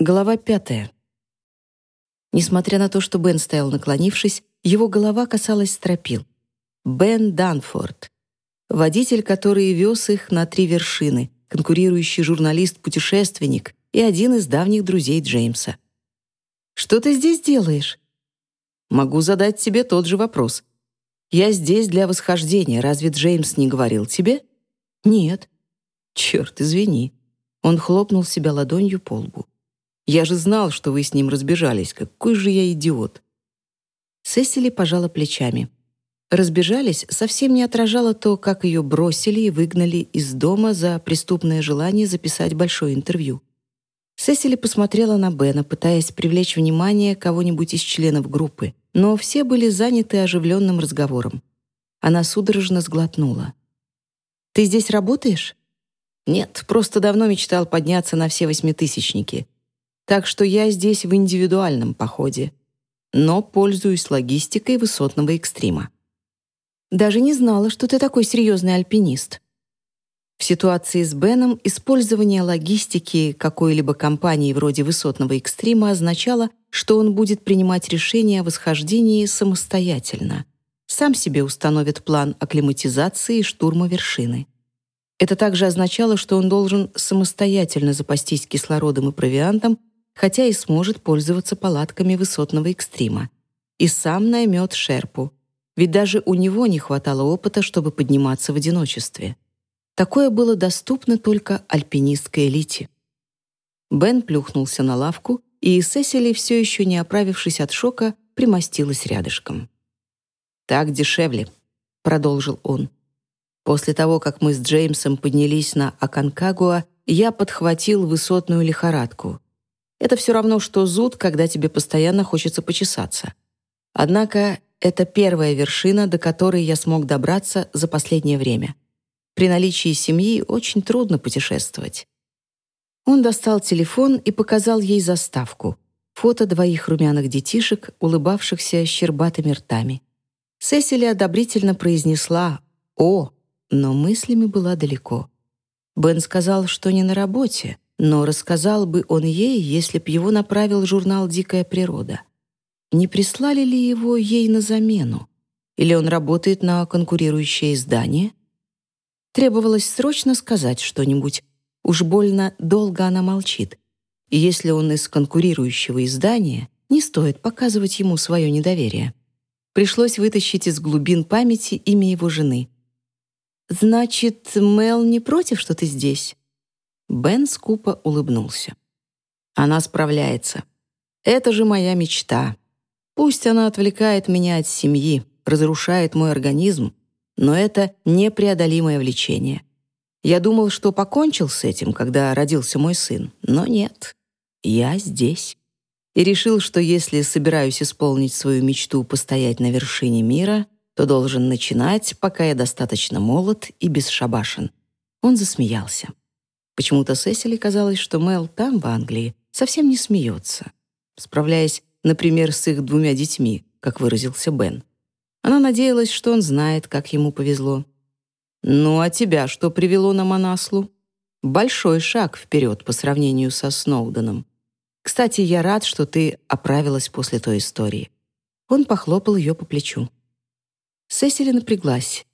Глава пятая. Несмотря на то, что Бен стоял наклонившись, его голова касалась стропил. Бен Данфорд. Водитель, который вез их на три вершины, конкурирующий журналист-путешественник и один из давних друзей Джеймса. «Что ты здесь делаешь?» «Могу задать тебе тот же вопрос. Я здесь для восхождения. Разве Джеймс не говорил тебе?» «Нет». «Черт, извини». Он хлопнул себя ладонью по лбу. «Я же знал, что вы с ним разбежались. Какой же я идиот!» Сесили пожала плечами. Разбежались совсем не отражало то, как ее бросили и выгнали из дома за преступное желание записать большое интервью. Сесили посмотрела на Бена, пытаясь привлечь внимание кого-нибудь из членов группы, но все были заняты оживленным разговором. Она судорожно сглотнула. «Ты здесь работаешь?» «Нет, просто давно мечтал подняться на все восьмитысячники. Так что я здесь в индивидуальном походе, но пользуюсь логистикой высотного экстрима». Даже не знала, что ты такой серьезный альпинист. В ситуации с Беном использование логистики какой-либо компании вроде высотного экстрима означало, что он будет принимать решения о восхождении самостоятельно. Сам себе установит план акклиматизации и штурма вершины. Это также означало, что он должен самостоятельно запастись кислородом и провиантом, хотя и сможет пользоваться палатками высотного экстрима. И сам наймет шерпу, ведь даже у него не хватало опыта, чтобы подниматься в одиночестве. Такое было доступно только альпинистской элите. Бен плюхнулся на лавку, и Сесили, все еще не оправившись от шока, примостилась рядышком. «Так дешевле», — продолжил он. «После того, как мы с Джеймсом поднялись на Аконкагуа, я подхватил высотную лихорадку. Это все равно, что зуд, когда тебе постоянно хочется почесаться. Однако это первая вершина, до которой я смог добраться за последнее время. При наличии семьи очень трудно путешествовать. Он достал телефон и показал ей заставку. Фото двоих румяных детишек, улыбавшихся щербатыми ртами. Сесили одобрительно произнесла «О», но мыслями была далеко. Бен сказал, что не на работе, но рассказал бы он ей, если б его направил журнал «Дикая природа». Не прислали ли его ей на замену? Или он работает на конкурирующее издание? Требовалось срочно сказать что-нибудь. Уж больно долго она молчит. И если он из конкурирующего издания, не стоит показывать ему свое недоверие. Пришлось вытащить из глубин памяти имя его жены. «Значит, Мел не против, что ты здесь?» Бен скупо улыбнулся. «Она справляется. Это же моя мечта Пусть она отвлекает меня от семьи, разрушает мой организм, но это непреодолимое влечение. Я думал, что покончил с этим, когда родился мой сын, но нет. Я здесь. И решил, что если собираюсь исполнить свою мечту постоять на вершине мира, то должен начинать, пока я достаточно молод и бесшабашен. Он засмеялся. Почему-то Сесили казалось, что Мел там, в Англии, совсем не смеется. Справляясь например, с их двумя детьми, как выразился Бен. Она надеялась, что он знает, как ему повезло. «Ну, а тебя что привело на Манаслу?» «Большой шаг вперед по сравнению со Сноуденом. Кстати, я рад, что ты оправилась после той истории». Он похлопал ее по плечу. Сесили напряглась.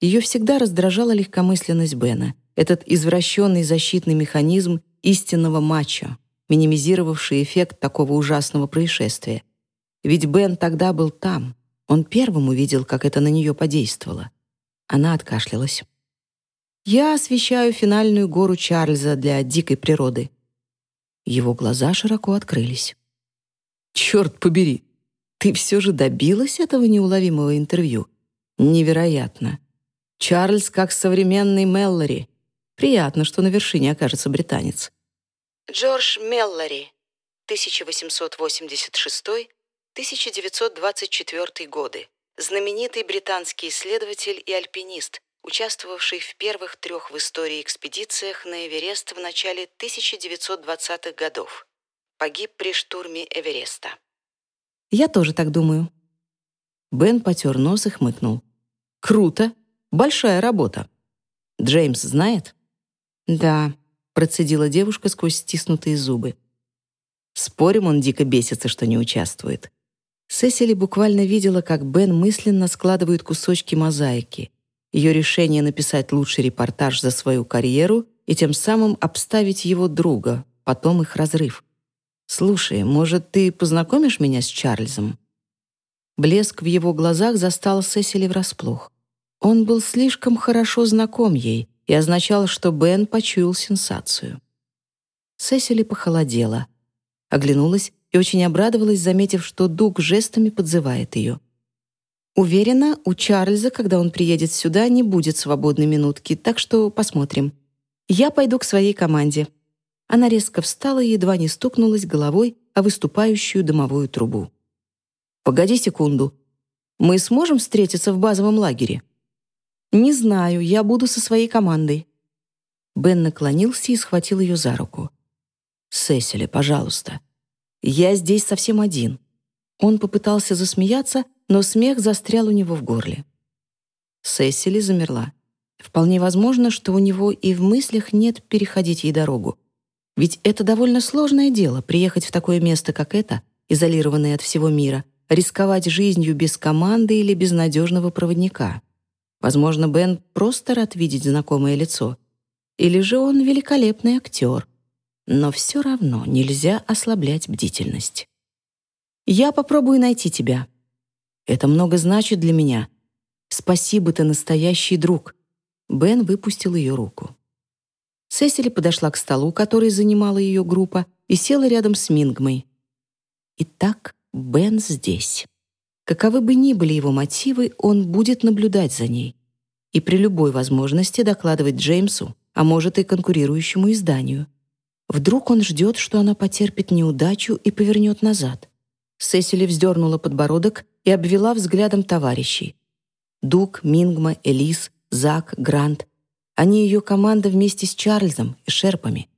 Ее всегда раздражала легкомысленность Бена, этот извращенный защитный механизм истинного мачо, минимизировавший эффект такого ужасного происшествия. Ведь Бен тогда был там. Он первым увидел, как это на нее подействовало. Она откашлялась. «Я освещаю финальную гору Чарльза для дикой природы». Его глаза широко открылись. «Черт побери! Ты все же добилась этого неуловимого интервью? Невероятно! Чарльз как современный Меллори. Приятно, что на вершине окажется британец». Джордж Меллори, 1886-1924 годы. Знаменитый британский исследователь и альпинист, участвовавший в первых трех в истории экспедициях на Эверест в начале 1920-х годов. Погиб при штурме Эвереста. «Я тоже так думаю». Бен потер нос и хмыкнул. «Круто! Большая работа. Джеймс знает?» «Да», процедила девушка сквозь стиснутые зубы. Спорим, он дико бесится, что не участвует. Сесили буквально видела, как Бен мысленно складывает кусочки мозаики. Ее решение написать лучший репортаж за свою карьеру и тем самым обставить его друга, потом их разрыв. «Слушай, может, ты познакомишь меня с Чарльзом?» Блеск в его глазах застал Сесили врасплох. Он был слишком хорошо знаком ей и означал, что Бен почуял сенсацию. Сесили похолодела, оглянулась и очень обрадовалась, заметив, что Дуг жестами подзывает ее. Уверена, у Чарльза, когда он приедет сюда, не будет свободной минутки, так что посмотрим. Я пойду к своей команде. Она резко встала и едва не стукнулась головой о выступающую дымовую трубу. «Погоди секунду. Мы сможем встретиться в базовом лагере?» «Не знаю, я буду со своей командой». Бен наклонился и схватил ее за руку. «Сесили, пожалуйста. Я здесь совсем один». Он попытался засмеяться, но смех застрял у него в горле. Сесили замерла. Вполне возможно, что у него и в мыслях нет переходить ей дорогу. Ведь это довольно сложное дело — приехать в такое место, как это, изолированное от всего мира, рисковать жизнью без команды или без надежного проводника. Возможно, Бен просто рад видеть знакомое лицо. Или же он великолепный актер. Но все равно нельзя ослаблять бдительность. «Я попробую найти тебя. Это много значит для меня. Спасибо, ты настоящий друг». Бен выпустил ее руку. Сесили подошла к столу, который занимала ее группа, и села рядом с Мингмой. Итак, Бен здесь. Каковы бы ни были его мотивы, он будет наблюдать за ней и при любой возможности докладывать Джеймсу, а может и конкурирующему изданию. Вдруг он ждет, что она потерпит неудачу и повернет назад. Сесили вздернула подбородок и обвела взглядом товарищей. Дук, Мингма, Элис, Зак, Грант. Они ее команда вместе с Чарльзом и Шерпами.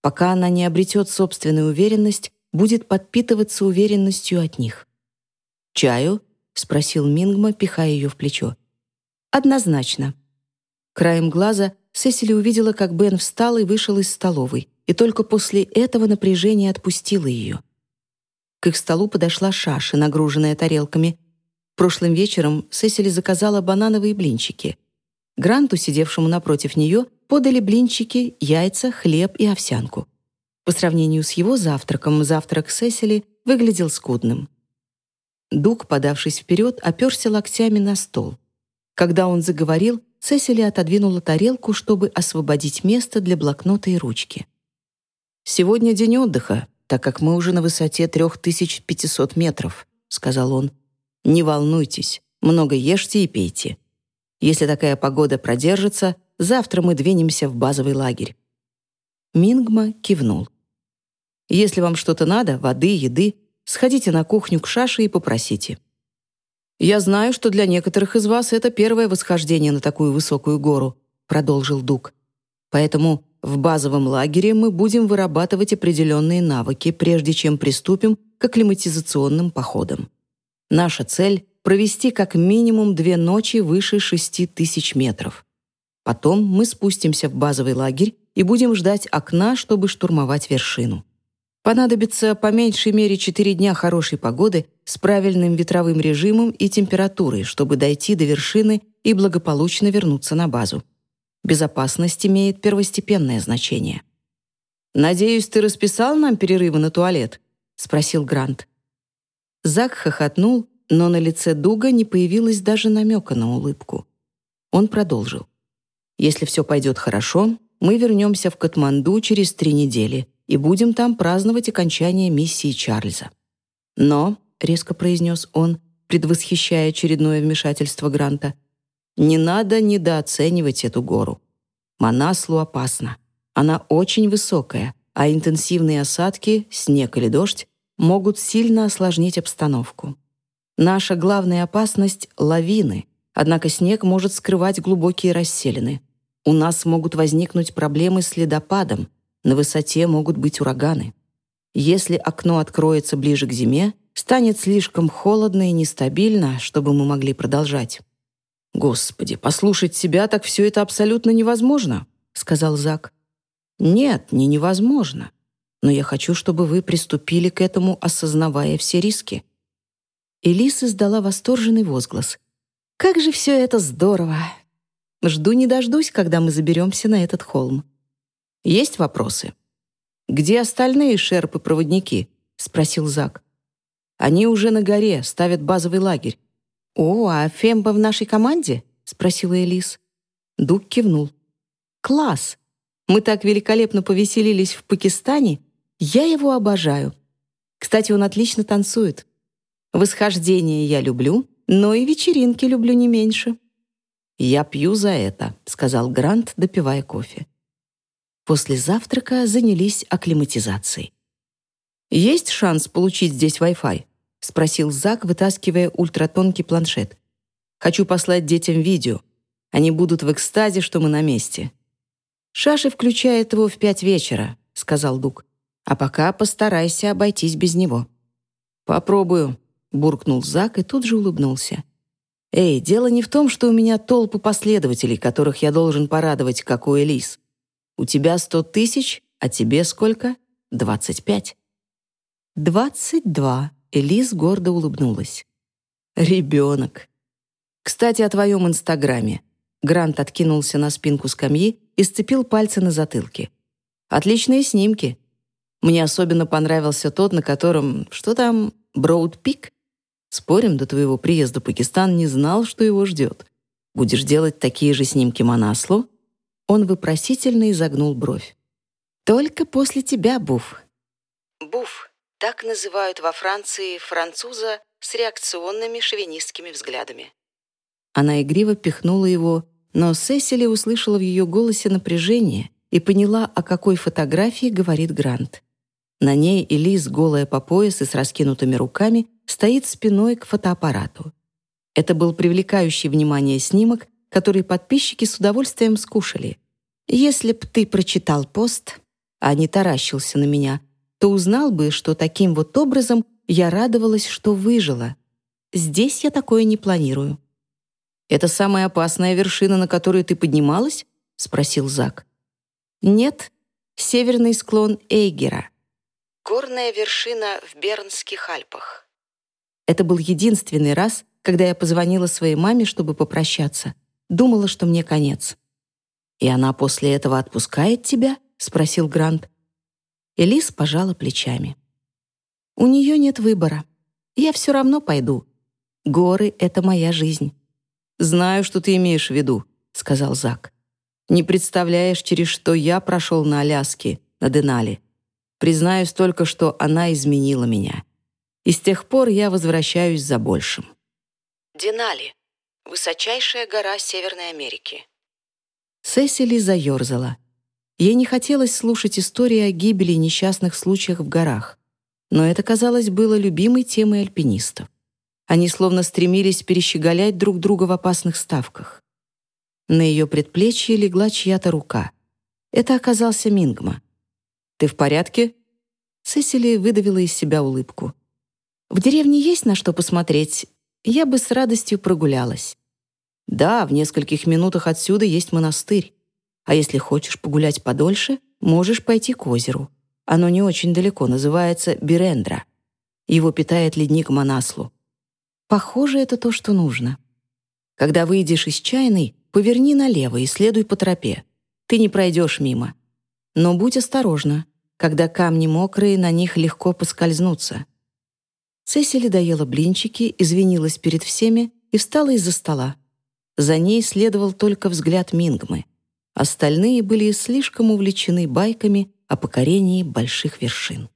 Пока она не обретет собственную уверенность, будет подпитываться уверенностью от них. «Чаю?» — спросил Мингма, пихая ее в плечо. «Однозначно». Краем глаза Сесили увидела, как Бен встал и вышел из столовой, и только после этого напряжение отпустило ее. К их столу подошла Шаша, нагруженная тарелками. Прошлым вечером Сесили заказала банановые блинчики. Гранту, сидевшему напротив нее, подали блинчики, яйца, хлеб и овсянку. По сравнению с его завтраком, завтрак Сесили выглядел скудным. Дуг, подавшись вперед, оперся локтями на стол. Когда он заговорил, Сесили отодвинула тарелку, чтобы освободить место для блокнота и ручки. «Сегодня день отдыха, так как мы уже на высоте 3500 метров», — сказал он. «Не волнуйтесь, много ешьте и пейте. Если такая погода продержится, завтра мы двинемся в базовый лагерь. Мингма кивнул. «Если вам что-то надо, воды, еды, сходите на кухню к Шаше и попросите». «Я знаю, что для некоторых из вас это первое восхождение на такую высокую гору», продолжил Дук. «Поэтому в базовом лагере мы будем вырабатывать определенные навыки, прежде чем приступим к акклиматизационным походам. Наша цель — провести как минимум две ночи выше 6 тысяч метров. Потом мы спустимся в базовый лагерь и будем ждать окна, чтобы штурмовать вершину. Понадобится по меньшей мере 4 дня хорошей погоды с правильным ветровым режимом и температурой, чтобы дойти до вершины и благополучно вернуться на базу. Безопасность имеет первостепенное значение. «Надеюсь, ты расписал нам перерывы на туалет?» — спросил Грант. Зак хохотнул, но на лице Дуга не появилось даже намека на улыбку. Он продолжил. «Если все пойдет хорошо, мы вернемся в Катманду через три недели и будем там праздновать окончание миссии Чарльза. Но, — резко произнес он, предвосхищая очередное вмешательство Гранта, не надо недооценивать эту гору. Манаслу опасно. Она очень высокая, а интенсивные осадки, снег или дождь, могут сильно осложнить обстановку. Наша главная опасность — лавины, однако снег может скрывать глубокие расселины. У нас могут возникнуть проблемы с ледопадом, на высоте могут быть ураганы. Если окно откроется ближе к зиме, станет слишком холодно и нестабильно, чтобы мы могли продолжать. «Господи, послушать себя так все это абсолютно невозможно», — сказал Зак. «Нет, не невозможно. Но я хочу, чтобы вы приступили к этому, осознавая все риски». Элис издала восторженный возглас. «Как же все это здорово! Жду не дождусь, когда мы заберемся на этот холм. Есть вопросы?» «Где остальные шерпы-проводники?» — спросил Зак. «Они уже на горе, ставят базовый лагерь». «О, а Фемба в нашей команде?» — спросила Элис. Дуг кивнул. «Класс! Мы так великолепно повеселились в Пакистане. Я его обожаю. Кстати, он отлично танцует. Восхождение я люблю, но и вечеринки люблю не меньше». «Я пью за это», — сказал Грант, допивая кофе. После завтрака занялись акклиматизацией. «Есть шанс получить здесь Wi-Fi?» — спросил Зак, вытаскивая ультратонкий планшет. «Хочу послать детям видео. Они будут в экстазе, что мы на месте». «Шаши включает его в пять вечера», — сказал Дук. «А пока постарайся обойтись без него». «Попробую», — буркнул Зак и тут же улыбнулся. «Эй, дело не в том, что у меня толпы последователей, которых я должен порадовать, как у Элис. У тебя сто тысяч, а тебе сколько? Двадцать пять». «Двадцать два», — Элис гордо улыбнулась. «Ребенок». «Кстати, о твоем Инстаграме». Грант откинулся на спинку скамьи и сцепил пальцы на затылке. «Отличные снимки. Мне особенно понравился тот, на котором... Что там? Броуд-пик? Спорим, до твоего приезда Пакистан не знал, что его ждет. Будешь делать такие же снимки Манаслу?» Он вопросительно изогнул бровь. «Только после тебя, Буф». Буф — так называют во Франции француза с реакционными шовинистскими взглядами. Она игриво пихнула его, но Сесили услышала в ее голосе напряжение и поняла, о какой фотографии говорит Грант. На ней Элис, голая по пояс и с раскинутыми руками, стоит спиной к фотоаппарату. Это был привлекающий внимание снимок, который подписчики с удовольствием скушали. Если б ты прочитал пост, а не таращился на меня, то узнал бы, что таким вот образом я радовалась, что выжила. Здесь я такое не планирую. «Это самая опасная вершина, на которую ты поднималась?» — спросил Зак. «Нет, северный склон Эйгера». Горная вершина в Бернских Альпах. Это был единственный раз, когда я позвонила своей маме, чтобы попрощаться. Думала, что мне конец. «И она после этого отпускает тебя?» — спросил Грант. Элис пожала плечами. «У нее нет выбора. Я все равно пойду. Горы — это моя жизнь. «Знаю, что ты имеешь в виду», — сказал Зак. «Не представляешь, через что я прошел на Аляске, на Денали. Признаюсь только, что она изменила меня. И с тех пор я возвращаюсь за большим». Денали — высочайшая гора Северной Америки. Сесили заерзала. Ей не хотелось слушать истории о гибели и несчастных случаях в горах. Но это, казалось, было любимой темой альпинистов. Они словно стремились перещеголять друг друга в опасных ставках. На ее предплечье легла чья-то рука. Это оказался Мингма. «Ты в порядке?» Сесили выдавила из себя улыбку. «В деревне есть на что посмотреть. Я бы с радостью прогулялась». «Да, в нескольких минутах отсюда есть монастырь. А если хочешь погулять подольше, можешь пойти к озеру. Оно не очень далеко, называется Бирендра. Его питает ледник Манаслу. Похоже, это то, что нужно. Когда выйдешь из чайной, поверни налево и следуй по тропе. Ты не пройдешь мимо. Но будь осторожна. Когда камни мокрые, на них легко поскользнуться. Сесили доела блинчики, извинилась перед всеми и встала из-за стола. За ней следовал только взгляд Мингмы. Остальные были слишком увлечены байками о покорении больших вершин.